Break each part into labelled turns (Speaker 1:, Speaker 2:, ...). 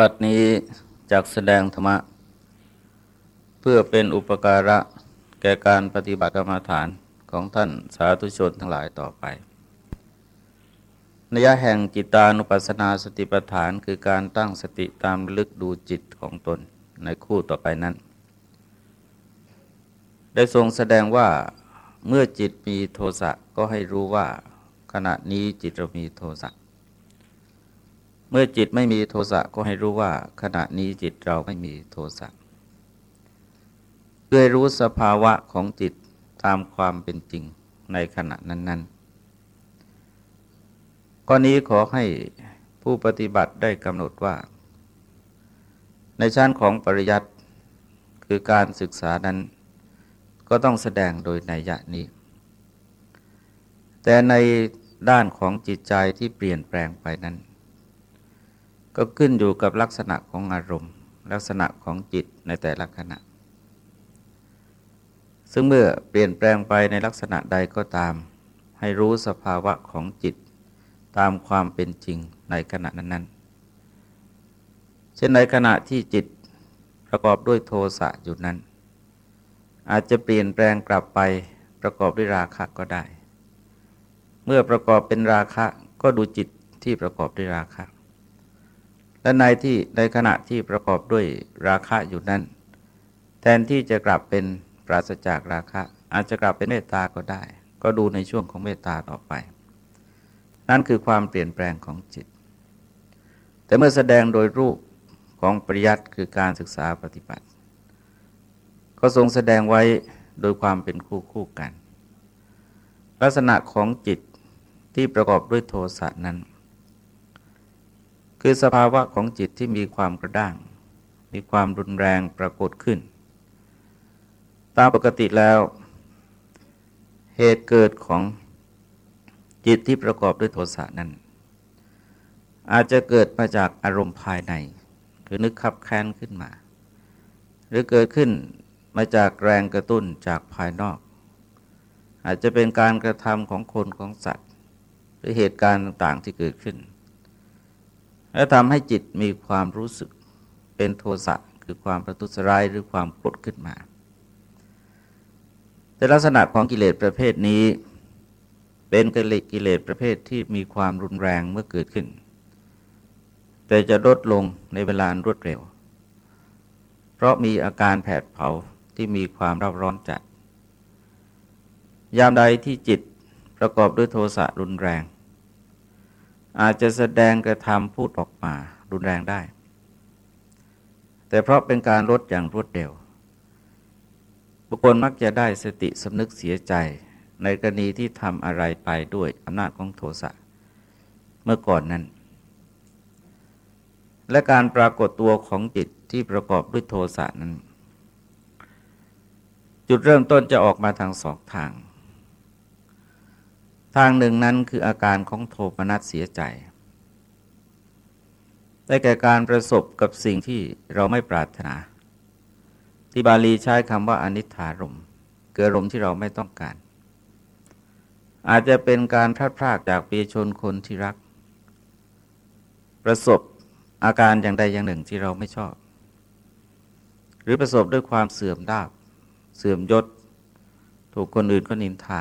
Speaker 1: บัดนี้จากแสดงธรรมะ เพื่อเป็นอุปการะแก่การปฏิบัติกรรมฐานของท่านสาธุชนทั้งหลายต่อไปนัยแห่งจิตานุปัสสนาสติปัฏฐานคือการตั้งสติตามลึกดูจิตของตนในคู่ต่อไปนั้น ได้ทรงแสดงว่าเมื่อจิตมีโทสะก็ให้รู้ว่าขณะนี้จิตเรามีโทสะ มื่อจิตไม่มีโทสะก็ให้รู้ว่าขณะนี้จิตเราไม่มีโทสะเพื่อรู้สภาวะของจิตตามความเป็นจริงในขณะนั้น ๆก้อนนี้ขอให้ผู้ปฏิบัติได้กำหนดว่า ในชั้นของปริยัติคือการศึกษานั้น ก็ต้องแสดงโดยในยะนี้ แต่ในด้านของจิตใจที่เปลี่ยนแปลงไปนั้น ก็ขึ้นอยู่กับลักษณะของอารมณ์ ลักษณะของจิตในแต่ละขณะ ซึ่งเมื่อเปลี่ยนแปลงไปในลักษณะใดก็ตาม ให้รู้สภาวะของจิต ตามความเป็นจริงในขณะนั้นๆ เช่นในขณะที่จิตประกอบด้วยโทสะอยู่นั้น อาจจะเปลี่ยนแปลงกลับไปประกอบด้วยราคะก็ได้ เมื่อประกอบเป็นราคะก็ดูจิตที่ประกอบด้วยราคะ และในที่ในขณะที่ประกอบด้วยราคะอยู่นั้น แทนที่จะกลับเป็นปราศจากราคะ อาจจะกลับเป็นเมตตาก็ได้ ก็ดูในช่วงของเมตตาต่อไป นั่นคือความเปลี่ยนแปลงของจิต แต่เมื่อแสดงโดยรูปของปริยัติคือการศึกษาปฏิบัติ ก็ทรงแสดงไว้โดยความเป็นคู่คู่กัน ลักษณะของจิตที่ประกอบด้วยโทสะนั้น คือสภาวะของจิตที่มีความกระด้าง มีความรุนแรงปรากฏขึ้น ตามปกติแล้ว เหตุเกิดของจิตที่ประกอบด้วยโทสะนั้น อาจจะเกิดมาจากอารมณ์ภายใน คือนึกขับแค้นขึ้นมา หรือเกิดขึ้นมาจากแรงกระตุ้นจากภายนอก อาจจะเป็นการกระทำของคนของสัตว์ หรือเหตุการณ์ต่างๆที่เกิดขึ้น และทำให้จิตมีความรู้สึกเป็นโทสะคือความประทุษร้ายหรือความโกรธขึ้นมา แต่ลักษณะของกิเลสประเภทนี้ เป็นกิเลสประเภทที่มีความรุนแรงเมื่อเกิดขึ้น แต่จะลดลงในเวลารวดเร็ว เพราะมีอาการแผดเผาที่มีความร้อนร้อนจัด ยามใดที่จิตประกอบด้วยโทสะรุนแรง อาจจะแสดงกระทำพูดออกมารุนแรงได้ แต่เพราะเป็นการลดอย่างรวดเร็ว บุคคลมักจะได้สติสำนึกเสียใจ ในกรณีที่ทำอะไรไปด้วยอำนาจของโทสะเมื่อก่อนนั้น และการปรากฏตัวของจิตที่ประกอบด้วยโทสะนั้น จุดเริ่มต้นจะออกมาทางสองทาง ทางหนึ่งนั้นคืออาการของโทมนัสเสียใจ ได้แก่การประสบกับสิ่งที่เราไม่ปรารถนา ที่บาลีใช้คำว่าอนิถารมเกิดรมที่เราไม่ต้องการ อาจจะเป็นการพลาดพลาดจากปีชนคนที่รัก ประสบอาการอย่างใดอย่างหนึ่งที่เราไม่ชอบ หรือประสบด้วยความเสื่อมดาบ เสื่อมยศ ถูกคนอื่นก็นินทา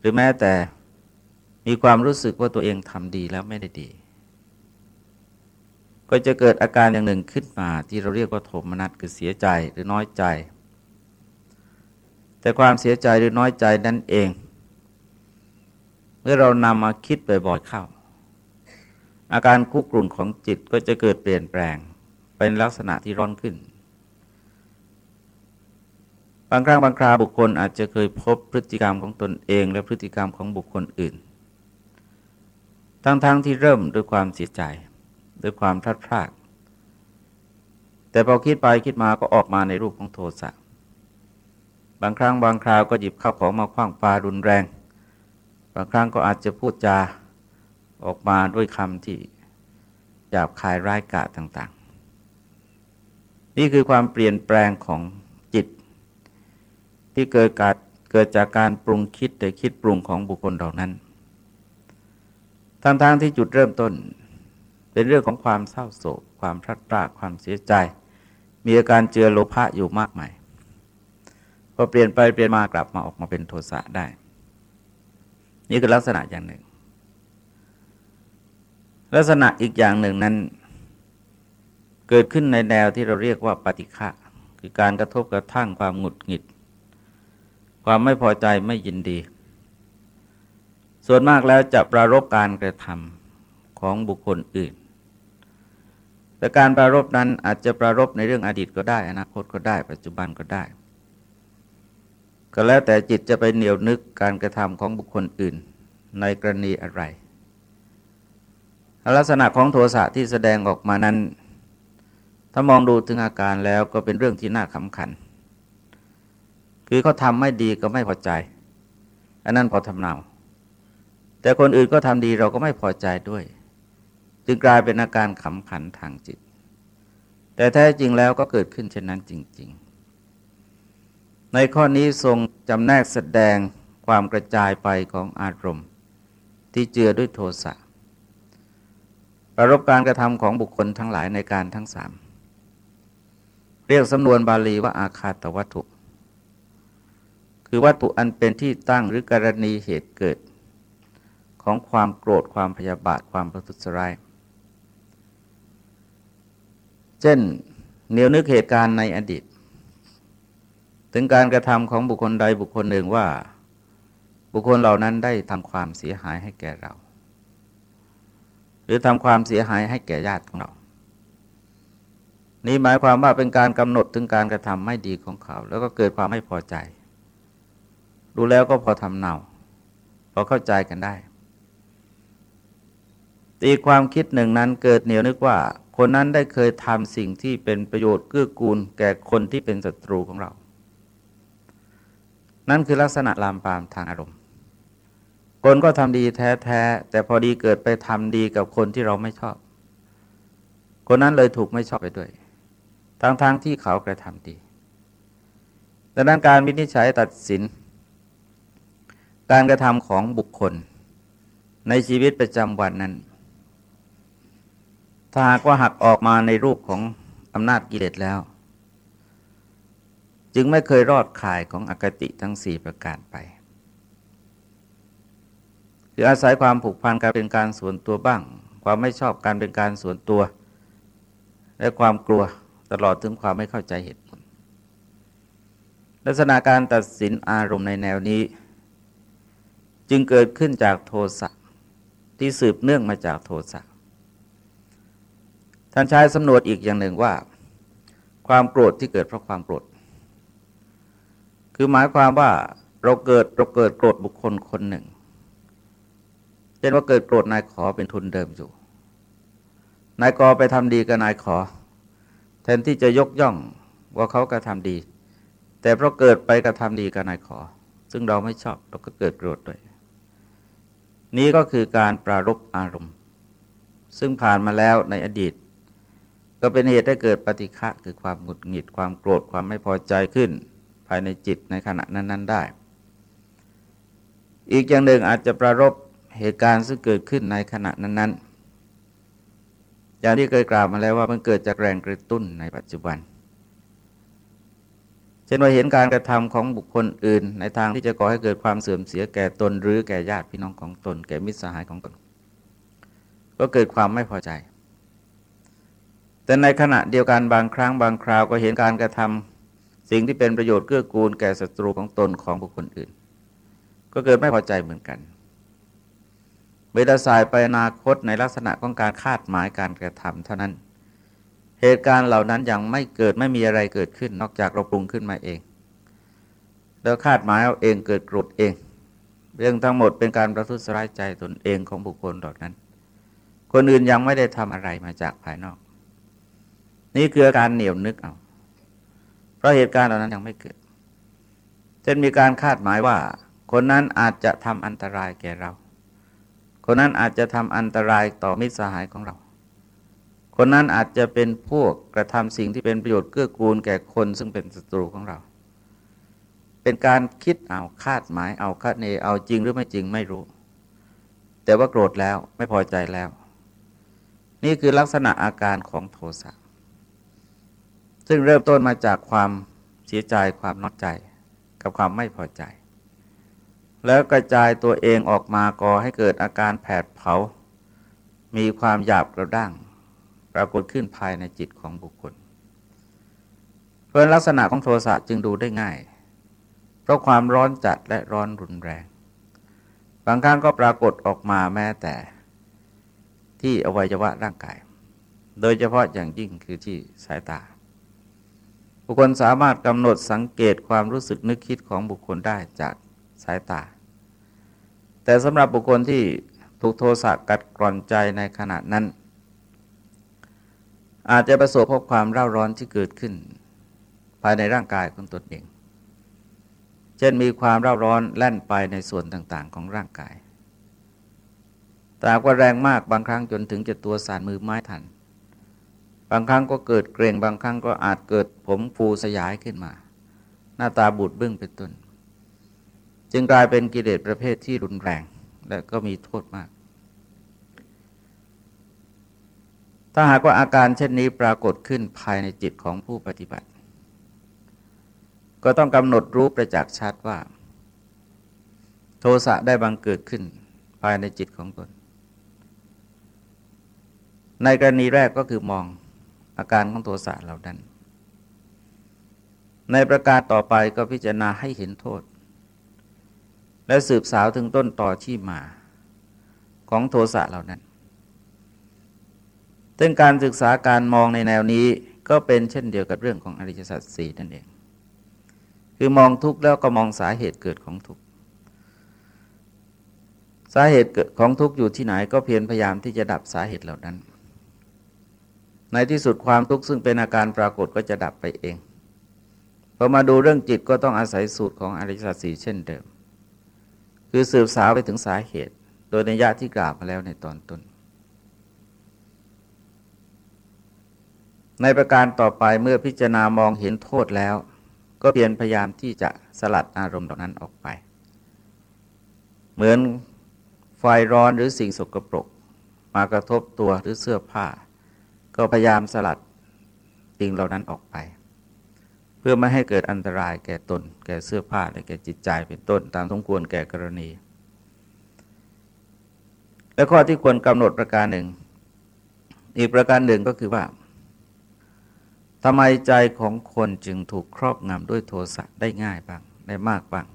Speaker 1: หรือแม้แต่มีความรู้สึกว่าตัวเองทำดีแล้วไม่ได้ดี ก็จะเกิดอาการอย่างหนึ่งขึ้นมาที่เราเรียกว่าโทมนัสคือเสียใจหรือน้อยใจ แต่ความเสียใจหรือน้อยใจนั่นเอง เมื่อเรานำมาคิดบ่อยๆเข้า อาการคุกรุ่นของจิตก็จะเกิดเปลี่ยนแปลงเป็นลักษณะที่ร้อนขึ้น บางครั้งบางคราบุคคลอาจจะเคยพบพฤติกรรมของตนเอง และพฤติกรรมของบุคคลอื่น ทั้งๆทที่เริ่มด้วยความเสียใจ ด้วยความพลาดพลาด แต่พอคิดไปคิดมาก็ออกมาในรูปของโทสะ บางครั้งบางคราวก็หยิบข้าวของมาคว้างปารุนแรง บางครั้งก็อาจจะพูดจาออกมาด้วยคำที่หยาบคายร้ายกาจต่าง ๆ นี่คือความเปลี่ยนแปลงของ ที่เกิดกาเกิดจากการปรุงคิดแต่คิดปรุงของบุคคลเหล่านั้นทั้งๆทที่จุดเริ่มต้นเเป็นเรื่องของความเศร้าโศก ความพลัดพรากความเสียใจ มีอาการเจือโลภะอยู่มากมายพอเปลี่ยนไปเปลี่ยนมากลับมาออกมาเป็นโทสะได้ นี่คือลักษณะอย่างหนึ่ง ลักษณะอีกอย่างหนึ่งนั้น เกิดขึ้นในแนวที่เราเรียกว่าปฏิฆะคือการกระทบกระทั่งความหงุดหงิด ความไม่พอใจไม่ยินดี ส่วนมากแล้วจะประรบการกระทำของบุคคลอื่น แต่การประรบนั้นอาจจะประรบในเรื่องอดีตก็ได้ อนาคตก็ได้ ปัจจุบันก็ได้ ก็แล้วแต่จิตจะไปเหนียวนึกการกระทำของบุคคลอื่น ในกรณีอะไร ลักษณะของโทสะที่แสดงออกมานั้น ถ้ามองดูถึงอาการแล้วก็เป็นเรื่องที่น่าขำขัน คือเขาทำไม่ดีก็ไม่พอใจ อันนั้นพอทำเนา แต่คนอื่นก็ทำดีเราก็ไม่พอใจด้วย จึงกลายเป็นอาการขำขันทางจิต แต่แท้จริงแล้วก็เกิดขึ้นเช่นนั้นจริง ๆ ในข้อนี้ทรงจำแนกแสดงความกระจายไปของอารมณ์ ที่เจือด้วยโทสะประรบการกระทำของบุคคลทั้งหลายในการทั้งสามเรียกสำนวนบาลีว่าอาคาตวัตถุ คือวัตถุอันเป็นที่ตั้งหรือกรณีเหตุเกิด ของความโกรธความพยาบาทความประทุษร้าย เช่นเนียวนึกเหตุการณ์ในอดีต ถึงการกระทำของบุคคลใดบุคคลหนึ่งว่า บุคคลเหล่านั้นได้ทำความเสียหายให้แก่เรา หรือทำความเสียหายให้แก่ญาติของเรานี่หมายความว่าเป็นการกำหนดถึงการกระทำไม่ดีของเขา แล้วก็เกิดความไม่พอใจ ดูแล้วก็พอทำเนาพอเข้าใจกันได้ ตีความคิดหนึ่งนั้นเกิดเหนียวนึกว่า คนนั้นได้เคยทำสิ่งที่เป็นประโยชน์เกื้อกูล แก่คนที่เป็นศัตรูของเรา นั่นคือลักษณะลามปามทางอารมณ์ คนก็ทำดีแท้ๆแต่พอดีเกิดไปทำดีกับคนที่เราไม่ชอบ คนนั้นเลยถูกไม่ชอบไปด้วยทั้งๆทที่เขากระทำดีดังนั้นการวินิจฉัยตัดสิน การกระทำของบุคคล ในชีวิตประจำวันนั้น ถ้าหากว่าหักออกมาในรูปของอำนาจกิเลสแล้ว จึงไม่เคยรอดข่ายของอคติทั้งสี่ประการไป คืออาศัยความผูกพันการเป็นการส่วนตัวบ้าง ความไม่ชอบการเป็นการส่วนตัว และความกลัวตลอดถึงความไม่เข้าใจเหตุผลลักษณะการตัดสินอารมณ์ในแนวนี้ จึงเกิดขึ้นจากโทสะที่สืบเนื่องมาจากโทสะท่านใช้สำนวนอีกอย่างหนึ่งว่า ความโกรธที่เกิดเพราะความโกรธคือหมายความว่าเราเกิดเราเกิดโกรธบุคคลคนหนึ่งเช่นว่าเกิดโกรธนายขอเป็นทุนเดิมอยู่ นายกอไปทำดีกับนายขอ แทนที่จะยกย่องว่าเขากระทำดี แต่เพราะเกิดไปกระทำดีกับนายขอ ซึ่งเราไม่ชอบเราก็เกิดโกรธด้วย นี้ก็คือการปรารบอารมณ์ ซึ่งผ่านมาแล้วในอดีต ก็เป็นเหตุให้เกิดปฏิฆะคือความหงุดหงิดความโกรธความไม่พอใจขึ้น ภายในจิตในขณะนั้น ๆ ได้ อีกอย่างหนึ่งอาจจะปรารบเหตุการณ์ซึ่งเกิดขึ้นในขณะนั้น ๆ อย่างที่เคยกล่าวมาแล้วว่ามันเกิดจากแรงกระตุ้นในปัจจุบัน เช่นว่าเห็นการกระทำของบุคคลอื่น ในทางที่จะก่อให้เกิดความเสื่อมเสียแก่ตนหรือแก่ญาติพี่น้องของตน แก่มิตรสหายของตน ก็เกิดความไม่พอใจ แต่ในขณะเดียวกันบางครั้งบางคราวก็เห็นการกระทำสิ่งที่เป็นประโยชน์เกื้อกูลแก่ศัตรูของตนของบุคคลอื่น ก็เกิดไม่พอใจเหมือนกันเวลาสายไปอนาคตในลักษณะของการคาดหมายการกระทำเท่านั้น เหตุการณ์เหล่านั้นยังไม่เกิดไม่มีอะไรเกิดขึ้น นอกจากเราปรุงขึ้นมาเอง แล้วคาดหมายเอาเองเกิดโกรธเอง เรื่องทั้งหมดเป็นการประทุษร้ายใจตนเองของบุคคลเหล่านั้น คนอื่นยังไม่ได้ทำอะไรมาจากภายนอก นี่คือการเหนียวนึกเอาเพราะเหตุการณ์เหล่านั้นยังไม่เกิดเช่นมีการคาดหมายว่า คนนั้นอาจจะทำอันตรายแก่เรา คนนั้นอาจจะทำอันตรายต่อมิตรสหายของเรา คนนั้นอาจจะเป็นพวกกระทำสิ่งที่เป็นประโยชน์เกื้อกูลแก่คนซึ่งเป็นศัตรูของเรา เป็นการคิดเอาคาดหมายเอาคาดเนเอาจริงหรือไม่จริงไม่รู้ แต่ว่าโกรธแล้วไม่พอใจแล้ว นี่คือลักษณะอาการของโทสะซึ่งเริ่มต้นมาจากความเสียใจความนอกใจ กับความไม่พอใจ แล้วกระจายตัวเองออกมาก่อให้เกิดอาการแผดเผา มีความหยาบกระด้าง ปรากฏขึ้นภายในจิตของบุคคล เพราะลักษณะของโทสะจึงดูได้ง่าย เพราะความร้อนจัดและร้อนรุนแรง บางครั้งก็ปรากฏออกมาแม้แต่ที่อวัยวะร่างกาย โดยเฉพาะอย่างยิ่งคือที่สายตา บุคคลสามารถกำหนดสังเกตความรู้สึกนึกคิดของบุคคลได้จากสายตา แต่สำหรับบุคคลที่ถูกโทสะกัดกร่อนใจในขณะนั้น อาจจะประสบพบความเร่าร้อนที่เกิดขึ้น ภายในร่างกายของตนเอง เช่นมีความเร่าร้อนแล่นไปในส่วนต่างๆ ของร่างกายแต่ว่าแรงมากบางครั้งจนถึงจะตัวสานมือไม้ทัน บางครั้งก็เกิดเกรงบางครั้งก็อาจเกิดผมฟูสยายขึ้นมา หน้าตาบูดบึ้งเป็นต้น จึงกลายเป็นกิเลสประเภทที่รุนแรงและก็มีโทษมาก ถ้าหากว่าอาการเช่นนี้ปรากฏขึ้นภายในจิตของผู้ปฏิบัติ ก็ต้องกำหนดรู้ประจักษ์ชัดว่า โทสะได้บังเกิดขึ้นภายในจิตของตน ในกรณีแรกก็คือมองอาการของโทสะเหล่านั้น ในประการต่อไปก็พิจารณาให้เห็นโทษ และสืบสาวถึงต้นต่อที่มาของโทสะเหล่านั้น ซึ่งการศึกษาการมองในแนวนี้ก็เป็นเช่นเดียวกับเรื่องของอริยสัจสี่นั่นเอง คือมองทุกข์แล้วก็มองสาเหตุเกิดของทุกข์สาเหตุของทุกข์อยู่ที่ไหนก็เพียรพยายามที่จะดับสาเหตุเหล่านั้น ในที่สุดความทุกข์ซึ่งเป็นอาการปรากฏก็จะดับไปเองพอมาดูเรื่องจิตก็ต้องอาศัยสูตรของอริยสัจสี่เช่นเดิม คือสืบสาวไปถึงสาเหตุ โดยในยะที่กล่าวมาแล้วในตอนต้น ในประการต่อไปเมื่อพิจารณามองเห็นโทษแล้ว ก็เพียรพยายามที่จะสลัดอารมณ์เหล่านั้นออกไป เหมือนไฟร้อนหรือสิ่งสกปรก มากระทบตัวหรือเสื้อผ้า ก็พยายามสลัดสิ่งเหล่านั้นออกไป เพื่อไม่ให้เกิดอันตรายแก่ตน แก่เสื้อผ้าและแก่จิตใจเป็นต้นตามสมควรแก่กรณี และข้อที่ควรกำหนดประการหนึ่ง อีกประการหนึ่งก็คือว่า ทำไมใจของคนจึงถูกครอบงำด้วยโทสะได้ง่ายบ้างได้มากบ้าง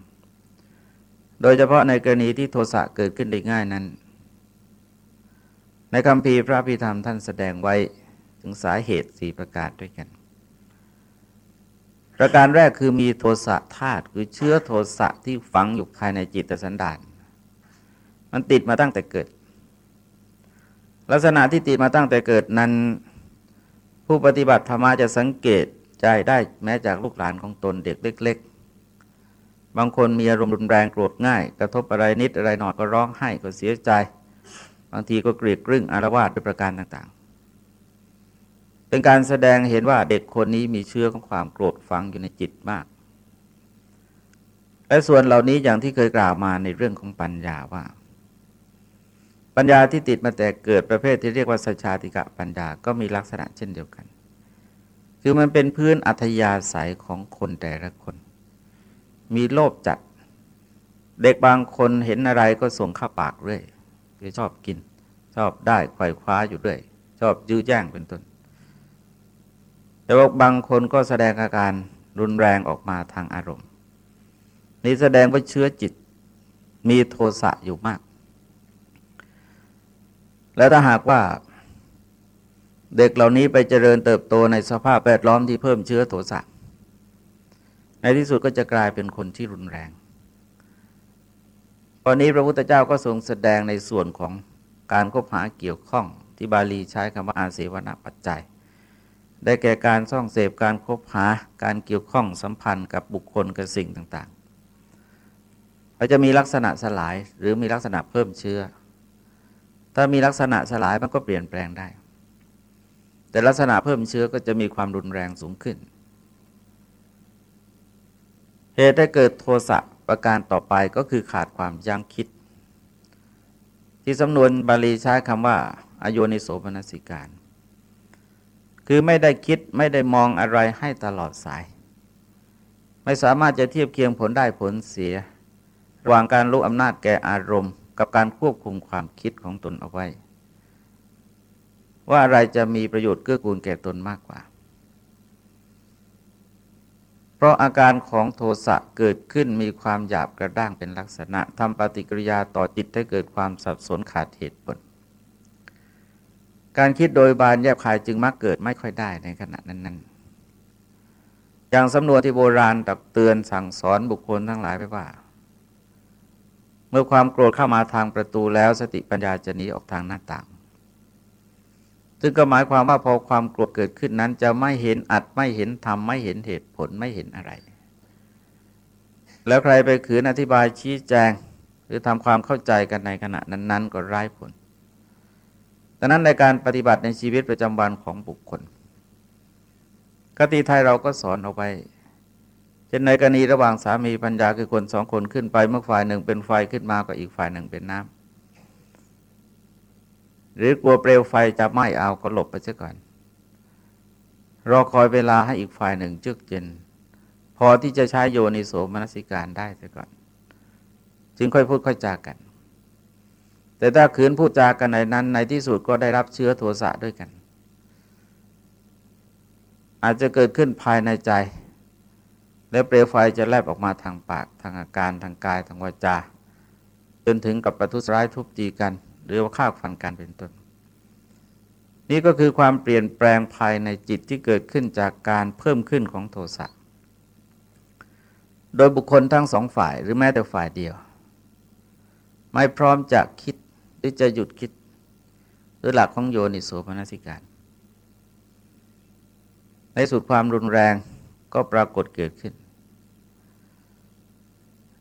Speaker 1: โดยเฉพาะในกรณีที่โทสะเกิดขึ้นได้ง่ายนั้น ในคำพีพระพิธรรมท่านแสดงไว้ถึงสาเหตุสี่ประการด้วยกัน ประการแรกคือมีโทสะธาตุคือเชื้อโทสะที่ฝังอยู่ภายในจิตสันดาน มันติดมาตั้งแต่เกิด ลักษณะที่ติดมาตั้งแต่เกิดนั้น ผู้ปฏิบัติธรรมะจะสังเกตใจได้แม้จากลูกหลานของตนเด็กเล็ก ๆ บางคนมีอารมณ์รุนแรงโกรธง่าย กระทบอะไรนิดอะไรหน่อยก็ร้องไห้ก็เสียใจ บางทีก็เกลียดกรึ้งอารวาสด้วยประการต่างๆ เป็นการแสดงเห็นว่าเด็กคนนี้มีเชื้อของความโกรธฝังอยู่ในจิตมาก และส่วนเหล่านี้อย่างที่เคยกล่าวมาในเรื่องของปัญญาว่า ปัญญาที่ติดมาแต่เกิดประเภทที่เรียกว่าสัชาติกะปัญญาก็มีลักษณะเช่นเดียวกัน คือมันเป็นพื้นอัธยาศัยของคนแต่ละคน มีโลภจัด เด็กบางคนเห็นอะไรก็ส่งเข้าปากเรื่อยคือชอบกิน ชอบได้ไขว่คว้าอยู่เรื่อย ชอบยื้อแย่งเป็นต้น แต่ว่าบางคนก็แสดงอาการรุนแรงออกมาทางอารมณ์ นี่แสดงว่าเชื้อจิตมีโทสะอยู่มาก และถ้าหากว่าเด็กเหล่านี้ไปเจริญเติบโตในสภาพแวดล้อมที่เพิ่มเชื้อโทสะในที่สุดก็จะกลายเป็นคนที่รุนแรงตอนนี้พระพุทธเจ้าก็ทรงแสดงในส่วนของการคบหาเกี่ยวข้องที่บาลีใช้คำว่าอาเสวนาปัจจัย ได้แก่การซ่องเสพการคบหาการเกี่ยวข้องสัมพันธ์กับบุคคลกับสิ่งต่างๆเราจะมีลักษณะสลายหรือมีลักษณะเพิ่มเชื้อ ถ้ามีลักษณะสลายมันก็เปลี่ยนแปลงได้ แต่ลักษณะเพิ่มเชื้อก็จะมีความรุนแรงสูงขึ้น เหตุได้เกิดโทสะประการต่อไปก็คือขาดความยั้งคิด ที่สำนวนบาลีใช้คำว่า อโยนิโสมนสิการ คือไม่ได้คิดไม่ได้มองอะไรให้ตลอดสาย ไม่สามารถจะเทียบเคียงผลได้ผลเสียระหว่างการรู้อำนาจแก่อารมณ์ กับการควบคุมความคิดของตนเอาไว้ ว่าอะไรจะมีประโยชน์เกื้อกูลแก่ตนมากกว่า เพราะอาการของโทสะเกิดขึ้นมีความหยาบกระด้างเป็นลักษณะทำปฏิกิริยาต่อจิตให้เกิดความสับสนขาดเหตุผล การคิดโดยบานแยบคายจึงมักเกิดไม่ค่อยได้ในขณะนั้น ๆ อย่างสำนวนที่โบราณตักเตือนสั่งสอนบุคคลทั้งหลายไปว่า เมื่อความโกรธเข้ามาทางประตูแล้วสติปัญญาจะหนีออกทางหน้าต่าง ซึ่งก็หมายความว่าพอความโกรธเกิดขึ้นนั้น จะไม่เห็นอัดไม่เห็นทำไม่เห็นเหตุผลไม่เห็นอะไร แล้วใครไปขืนอธิบายชี้แจง หรือทำความเข้าใจกันในขณะนั้น ๆ ก็ร้ายผลดังนั้นในการปฏิบัติในชีวิตประจำวันของบุคคลกติไทยเราก็สอนเอาไว้ ช่นในกรณีระหว่างสามีปัญญาคือคนสองคนขึ้นไปเมื่อฝ่ายหนึ่งเป็นไฟขึ้นมาก็อีกฝ่ายหนึ่งเป็นน้ำหรือกลัวเปลวไฟจะไหม้เอาก็หลบไปซะก่อนรอคอยเวลาให้อีกฝ่ายหนึ่งจึกเย็นพอที่จะใช้โยนิโสมนสิการได้ซะก่อน จึงค่อยพูดค่อยจากัน แต่ถ้าขืนพูดจากันในนั้น ในที่สุดก็ได้รับเชื้อโทสะด้วยกัน อาจจะเกิดขึ้นภายในใจ และเปลวไฟจะแลบออกมาทางปากทางอาการทางกายทางวาจา จนถึงกับประทุษร้ายทุบตีกัน หรือว่าฆ่าฟันกันเป็นต้น นี่ก็คือความเปลี่ยนแปลงภายในจิตที่เกิดขึ้นจากการเพิ่มขึ้นของโทสะโดยบุคคลทั้งสองฝ่ายหรือแม้แต่ฝ่ายเดียว ไม่พร้อมจะคิดหรือจะหยุดคิดหรือหลักของโยนิโสมนสิการ ในสุดความรุนแรงก็ปรากฏเกิดขึ้น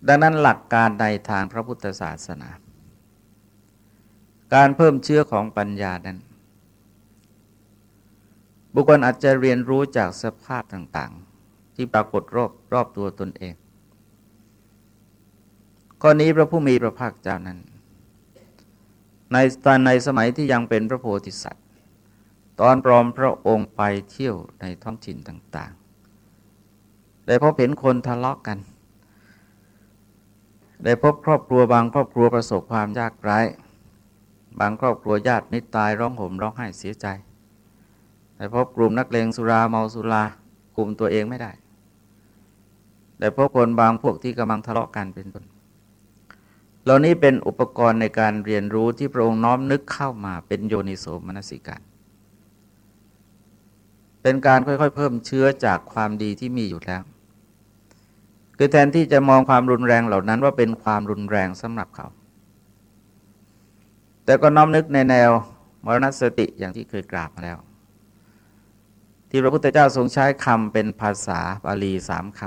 Speaker 1: ดังนั้นหลักการในทางพระพุทธศาสนา การเพิ่มเชื้อของปัญญานั้น บุคคลอาจจะเรียนรู้จากสภาพต่างๆ ที่ปรากฏรอบรอบตัวตนเองข้อนี้พระผู้มีพระภาคเจ้านั้น ในตอนในสมัยที่ยังเป็นพระโพธิสัตว์ ตอนปลอมพระองค์ไปเที่ยวในท้องถิ่นต่าง ๆ ได้พบเห็นคนทะเลาะกกัน ได้พบครอบครัวบางครอบครัวประสบความยากไร้บางครอบครัวญาติมิตรตายร้องห่มร้องไห้เสียใจแต่พบกลุ่มนักเลงสุราเมาสุราคุมตัวเองไม่ได้แต่พบคนบางพวกที่กำลังทะเลาะกันเป็นต้นเหล่านี้เป็นอุปกรณ์ในการเรียนรู้ที่พระองค์น้อมนึกเข้ามาเป็นโยนิโสมนสิการ เป็นการค่อยๆ เพิ่มเชื้อจากความดีที่มีอยู่แล้ว คือแทนที่จะมองความรุนแรงเหล่านั้นว่าเป็นความรุนแรงสำหรับเขา แต่ก็น้อมนึกในแนวมรณสติอย่างที่เคยกราบมาแล้ว ที่พระพุทธเจ้าทรงใช้คำเป็นภาษาบาลีสามค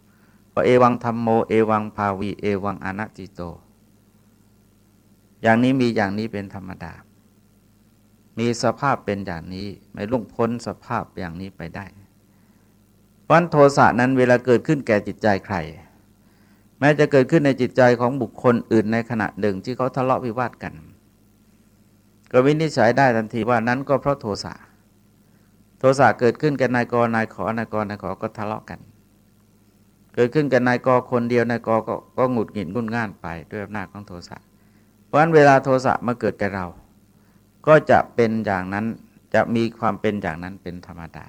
Speaker 1: ำว่าเอวังธรรมโม เอวังภาวี เอวังอนัตจิโต อย่างนี้มีอย่างนี้เป็นธรรมดา มีสภาพเป็นอย่างนี้ไม่ลุ่งพ้นสภาพอย่างนี้ไปได้ เพราะโทสะนั้นเวลาเกิดขึ้นแก่จิตใจใคร แม้จะเกิดขึ้นในจิตใจของบุคคลอื่นในขณะหนึ่งที่เขาทะเลาะวิวาทกัน ก็วินิจฉัยได้ทันทีว่านั้นก็เพราะโทสะโทสะเกิดขึ้นกับนายกนายขอนายกนายขอก็ทะเลาะกัน เกิดขึ้นกับนายกคนเดียวนายกก็ก็หงุดหงิดงุนง่านไปด้วยอำนาจของโทสะเพราะฉะนั้นเวลาโทสะมาเกิดกับเรา ก็จะเป็นอย่างนั้นจะมีความเป็นอย่างนั้นเป็นธรรมดา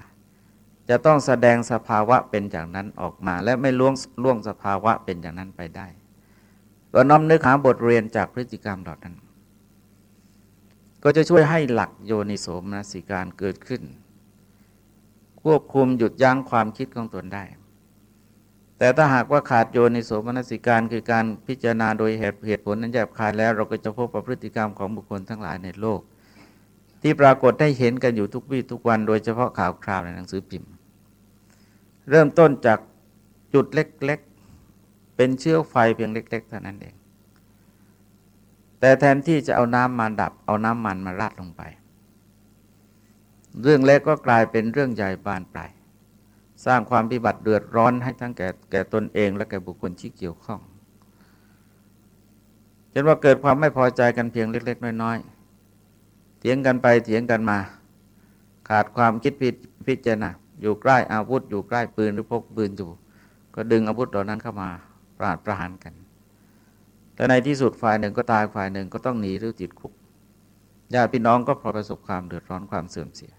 Speaker 1: จะต้องแสดงสภาวะเป็นอย่างนั้นออกมา และไม่ล่วงล่วงสภาวะเป็นอย่างนั้นไปได้ก็น้อมนึกหาบทเรียนจากพฤติกรรมเหล่านั้น ก็จะช่วยให้หลักโยนิโสมนสิการเกิดขึ้น ควบคุมหยุดยั้งความคิดของตนได้ แต่ถ้าหากว่าขาดโยนิโสมนสิการคือการพิจารณาโดยเหตุเหตุผลนั้นแยบคายแล้ว เราก็จะพบประพฤติกรรมของบุคคลทั้งหลายในโลก ที่ปรากฏได้เห็นกันอยู่ทุกวี่ทุกวัน โดยเฉพาะข่าวคราวในหนังสือพิมพ์ เริ่มต้นจากจุดเล็ก ๆ เป็นเชื้อไฟเพียงเล็ก ๆ เท่านั้นเอง แต่แทนที่จะเอาน้ำมาดับ เอาน้ำมันมาราดลงไป เรื่องเล็กก็กลายเป็นเรื่องใหญ่บานปลายสร้างความพิบัติเดือดร้อนให้ทั้งแก่แก่ตนเอง และแก่บุคคลที่เกี่ยวข้องจนว่าเกิดความไม่พอใจกันเพียงเล็ก ๆ น้อยๆเถียงกันไปเถียงกันมา ขาดความคิดพิจารณา อยู่ใกล้อาวุธ อยู่ใกล้ปืนหรือพกปืนอยู่ ก็ดึงอาวุธเหล่านั้นเข้ามาปราดประหารกัน แต่ในที่สุดฝ่ายหนึ่งก็ตายฝ่ายหนึ่งก็ต้องหนีหรือติดคุกญาติพี่น้องก็พอประสบความเดือดร้อนความเสื่อมเสีย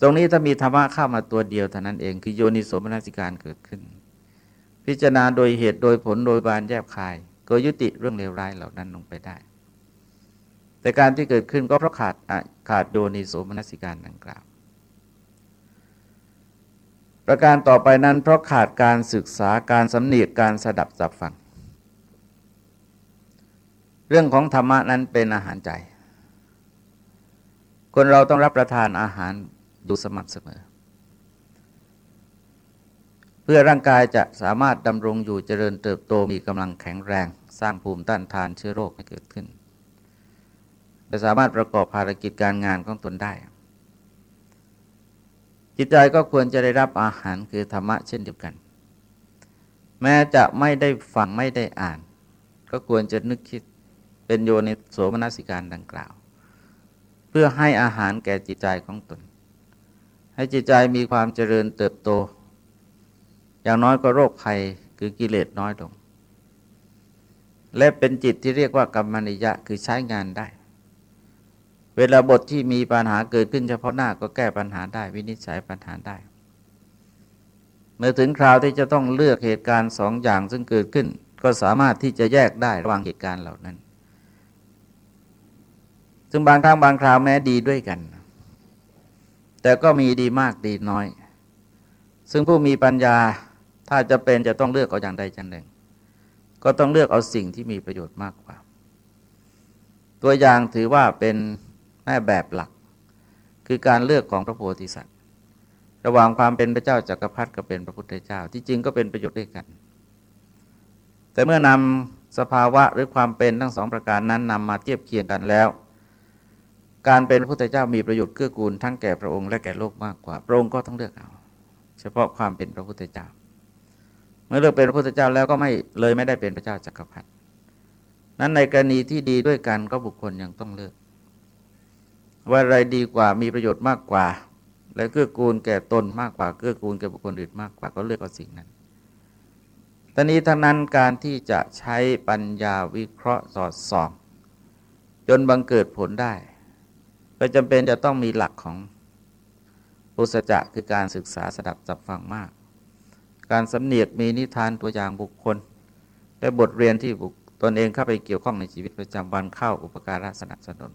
Speaker 1: ตรงนี้ถ้ามีธรรมะเข้ามาตัวเดียวเท่านั้นเองคือโยนิโสมนสิการเกิดขึ้น พิจารณาโดยเหตุโดยผลโดยบานแยบคาย ก็ยุติเรื่องเลวร้ายเหล่านั้นลงไปได้ แต่การที่เกิดขึ้นก็เพราะขาดขาดโยนิโสมนสิการดังกล่าว ประการต่อไปนั้นเพราะขาดการศึกษาการสำเนียกการสดับจับฟัง เรื่องของธรรมะนั้นเป็นอาหารใจ คนเราต้องรับประทานอาหารดูสม่ำเสมอ เพื่อร่างกายจะสามารถดำรงอยู่เจริญเติบโตมีกำลังแข็งแรง สร้างภูมิต้านทานเชื้อโรคให้เกิดขึ้นจะสามารถประกอบภารกิจการงานของตนได้ จิตใจก็ควรจะได้รับอาหารคือธรรมะเช่นเดียวกัน แม้จะไม่ได้ฟังไม่ได้อ่าน ก็ควรจะนึกคิดเป็นโยนิโสมนสิการดังกล่าว เพื่อให้อาหารแก่จิตใจของตน ให้จิตใจมีความเจริญเติบโต อย่างน้อยก็โรคภัยคือกิเลสน้อยลงและเป็นจิตที่เรียกว่ากรรมนิยะคือใช้งานได้ เวลาบทที่มีปัญหาเกิดขึ้นเฉพาะหน้าก็แก้ปัญหาได้ วินิจฉัยปัญหาได้ เมื่อถึงคราวที่จะต้องเลือกเหตุการณ์สองอย่างซึ่งเกิดขึ้น ก็สามารถที่จะแยกได้ระหว่างเหตุการณ์เหล่านั้น ซึ่งบางครั้งบางคราวแม้ดีด้วยกัน แต่ก็มีดีมากดีน้อย ซึ่งผู้มีปัญญาถ้าจะเป็นจะต้องเลือกเอาอย่างใดอย่างหนึ่ง ก็ต้องเลือกเอาสิ่งที่มีประโยชน์มากกว่า ตัวอย่างถือว่าเป็น แม่แบบหลัก คือการเลือกของพระโพธิสัตว์ ระหว่างความเป็นพระเจ้าจากักรพรรดิกับเป็นพระพุทธเจ้า ที่จริงก็เป็นประโยชน์ด้วยกัน แต่เมื่อนำสภาวะหรือความเป็นทั้งสองประการนั้นนำมาเทียบเคียงกันแล้ว การเป็นพระพุทธเจ้ามีประโยชน์เกื้อกูลทั้งแก่พระองค์และแก่โลกมากกว่า พระองค์ก็ต้องเลือกเอา เฉพาะความเป็นพระพุทธเจ้า เมื่อเลือกเป็นพระพุทธเจ้าแล้วก็ไม่เลยไม่ได้เป็นพระเจ้าจักรพรรดินั้นในกรณีที่ดีด้วยกันก็บุคคลยังต้องเลือก ว่าอะไรดีกว่ามีประโยชน์มากกว่า และเกื้อกูลแก่ตนมากกว่าเกื้อกูลแก่บุคคลอื่นมากกว่าก็เลือกเอาสิ่งนั้นตอนนี้ทั้งนั้นการที่จะใช้ปัญญาวิเคราะห์สอดส่อง จนบังเกิดผลได้ ก็จำเป็นจะต้องมีหลักของอุสจะคือการศึกษาสดับจับฟังมาก การสำเนียกมีนิทานตัวอย่างบุคคล และบทเรียนที่บุคตนเองเข้าไปเกี่ยวข้องในชีวิตประจำวันเข้าอุปการะสนับสนุน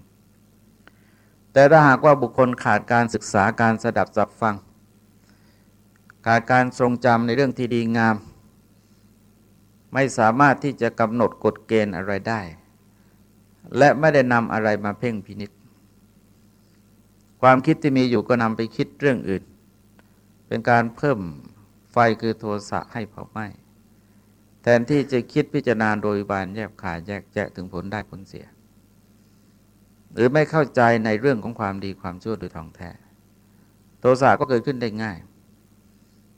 Speaker 1: แต่ถ้าหากว่าบุคคลขาดการศึกษาการสดับจับฟัง ขาดการทรงจำในเรื่องที่ดีงาม ไม่สามารถที่จะกำหนดกฎเกณฑ์อะไรได้ และไม่ได้นำอะไรมาเพ่งพินิษความคิดที่มีอยู่ก็นำไปคิดเรื่องอื่น เป็นการเพิ่มไฟคือโทสะให้เผาไหม้แทนที่จะคิดพิจารณาโดยบานแยบขายแยกแยะถึงผลได้ผลเสีย หรือไม่เข้าใจในเรื่องของความดีความชั่วโดยทองแท้ โทสะก็เกิดขึ้นได้ง่าย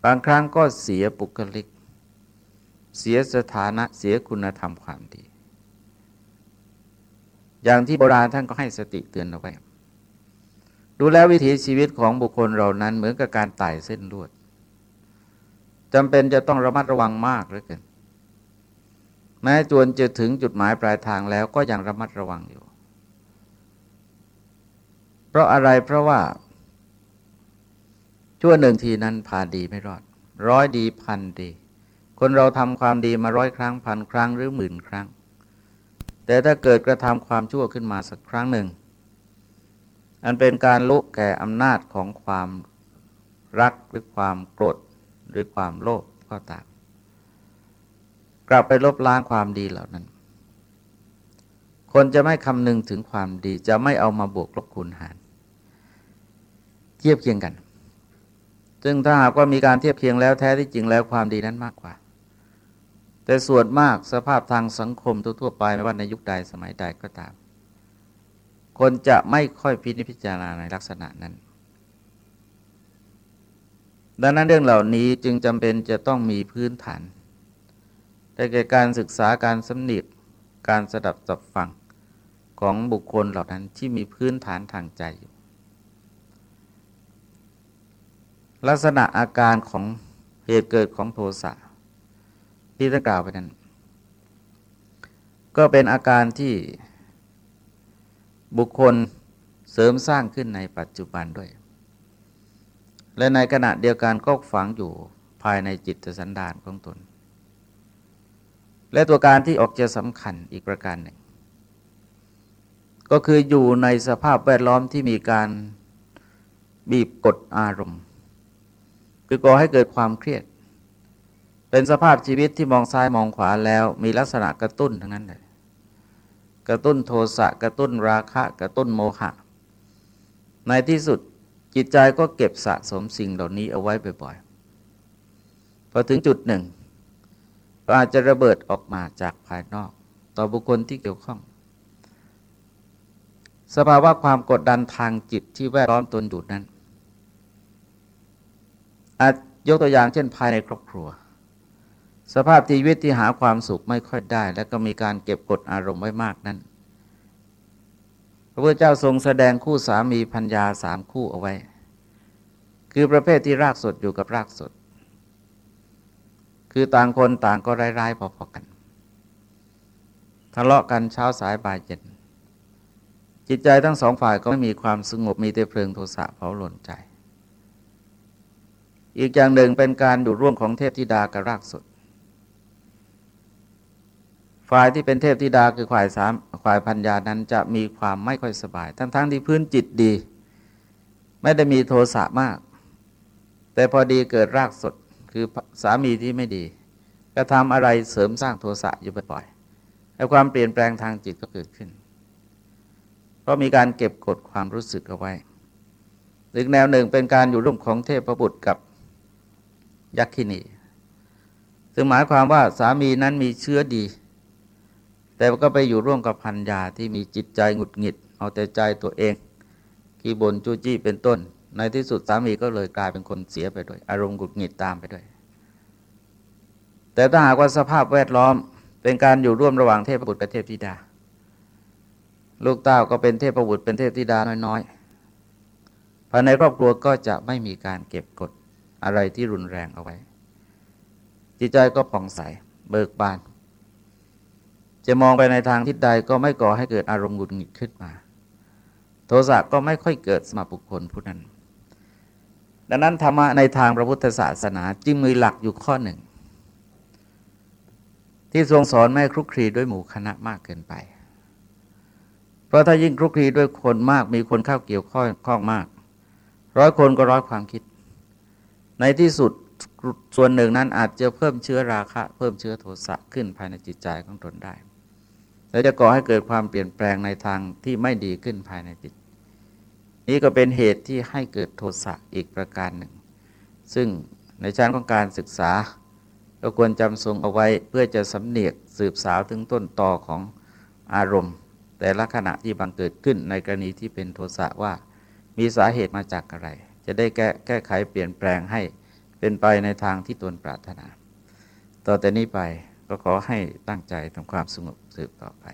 Speaker 1: บางครั้งก็เสียปุคลิก เสียสถานะเสียคุณธรรมความดี อย่างที่โบราณท่านก็ให้สติเตือนเอาไว้ ดูแลวิถีชีวิตของบุคคลเรานั้นเหมือนกับการไต่เส้นลวดจำเป็นจะต้องระมัดระวังมากเหลือเกินแม้จวนจะถึงจุดหมายปลายทางแล้วก็ยังระมัดระวังอยู่ ราะอะไรเพราะว่า ชั่วหนึ่งทีนั้นผ่าดีไม่รอด ร้อยดีพันดี คนเราทำความดีมาร้อยครั้งพันครั้งหรือหมื่นครั้ง แต่ถ้าเกิดกระทำความชั่วขึ้นมาสักครั้งหนึ่ง อันเป็นการลุกแก่อำนาจของความรักหรือความโกรธหรือความโลภก็ตามกลับไปลบล้างความดีเหล่านั้น คนจะไม่คำนึงถึงความดีจะไม่เอามาบวกลบคูณหาร ทียบเคียงกัน ซึ่งถ้าหากว่ามีการเทียบเคียงแล้วแท้ที่จริงแล้วความดีนั้นมากกว่า แต่ส่วนมากสภาพทางสังคมทั่วไปไม่ว่าในยุคใดสมัยใดก็ตาม คนจะไม่ค่อยพิจพิจารณาในลักษณะนั้น ดังนั้นเรื่องเหล่านี้จึงจำเป็นจะต้องมีพื้นฐานได้แก่การศึกษาการสำนิกการสดับสับฟังของบุคคลเหล่านั้นที่มีพื้นฐานทางใจอยู่ ลักษณะอาการของเหตุเกิดของโทสะที่ได้กล่าวไปนั้น ก็เป็นอาการที่บุคคลเสริมสร้างขึ้นในปัจจุบันด้วย และในขณะเดียวกันก็ฝังอยู่ภายในจิตสันดานของตน และตัวการที่ออกจะสำคัญอีกประการหนึ่ง ก็คืออยู่ในสภาพแวดล้อมที่มีการบีบกดอารมณ์ คือก่อให้เกิดความเครียด เป็นสภาพชีวิตที่มองซ้ายมองขวาแล้วมีลักษณะกระตุ้นทั้งนั้นเลยกระตุ้นโทสะกระตุ้นราคะ กระตุ้นโมหะ ในที่สุดจิตใจก็เก็บสะสมสิ่งเหล่านี้เอาไว้บ่อยๆพอถึงจุดหนึ่งก็อาจจะระเบิดออกมาจากภายนอก ต่อบุคคลที่เกี่ยวข้อง สภาวะความกดดันทางจิตที่แวดล้อมตนอยู่นั้น อาจยกตัวอย่างเช่นภายในครอบครัว สภาพชีวิตที่หาความสุขไม่ค่อยได้ และก็มีการเก็บกดอารมณ์ไว้มากนั้น พระพุทธเจ้าทรงแสดงคู่สามีพัญญาสามคู่เอาไว้ คือประเภทที่รากสดอยู่กับรากสด คือต่างคนต่างก็ร้ายๆพอๆกัน ทะเลาะกันเช้าสายบ่ายเย็นจิตใจทั้งสองฝ่ายก็ไม่มีความสงบมีแต่เพลิงโทสะเผาหล่นใจ อีกอย่างหนึ่งเป็นการอยู่ร่วมของเทพธิดากับรากสุด ฝ่ายที่เป็นเทพธิดาคือฝ่ายสามฝ่ายพัญญานั้นจะมีความไม่ค่อยสบาย ทั้งๆทที่พื้นจิตดี ไม่ได้มีโทสะมาก แต่พอดีเกิดรากสดคือสามีที่ไม่ดีก็ทำอะไรเสริมสร้างโทสะอยู่บ่อยๆแล้วความเปลี่ยนแปลงทางจิตก็เกิดขึ้น เพราะมีการเก็บกดความรู้สึกเอาไว้อีกแนวหนึ่งเป็นการอยู่ร่วมของเทพประบุตรกับ ยักษินีซึ่งหมายความว่าสามีนั้นมีเชื้อดี แต่ก็ไปอยู่ร่วมกับพันยาที่มีจิตใจหงุดหงิด เอาแต่ใจตัวเองกีบนจู้จี้เป็นต้น ในที่สุดสามีก็เลยกลายเป็นคนเสียไปด้วย อารมณ์หงุดหงิดตามไปด้วย แต่ถ้าหากว่าสภาพแวดล้อมเป็นการอยู่ร่วมระหว่างเทพบุตรกับเทพธิดา ลูกเต้าก็เป็นเทพบุตรเป็นเทพธิดาน้อยๆภายในครอบครัวก็จะไม่มีการเก็บกด อะไรที่รุนแรงเอาไว้ จิตใจก็ผ่องใส เบิกบาน จะมองไปในทางทิศใดก็ไม่ก่อให้เกิดอารมณ์หงุดหงิดขึ้นมา โทสะก็ไม่ค่อยเกิดสมบุคคลผู้นั้น ดังนั้นธรรมะในทางพระพุทธศาสนาจึงมีหลักอยู่ข้อหนึ่ง ที่ทรงสอนไม่คลุกคลีด้วยหมู่คณะมากเกินไปเพราะถ้ายิ่งคลุกคลีด้วยคนมากมีคนเข้าเกี่ยวข้องมาก ร้อยคนก็ร้อยความคิด ในที่สุดส่วนหนึ่งนั้นอาจจะเพิ่มเชื้อราคะ เพิ่มเชื้อโทสะขึ้นภายในจิตใจของตนได้ และจะก่อให้เกิดความเปลี่ยนแปลงในทางที่ไม่ดีขึ้นภายในจิต นี้ก็เป็นเหตุที่ให้เกิดโทสะอีกประการหนึ่ง ซึ่งในชั้นของการศึกษาก็ควรจำทรงเอาไว้เพื่อจะสำเนียกสืบสาวถึงต้นตอของอารมณ์ แต่ละขณะที่บังเกิดขึ้นในกรณีที่เป็นโทสะว่ามีสาเหตุมาจากอะไร จะได้แก้แก้ไขเปลี่ยนแปลงให้เป็นไปในทางที่ตนปรารถนา ต่อแต่นี้ไปก็ขอให้ตั้งใจทำความสงบสืบต่อไป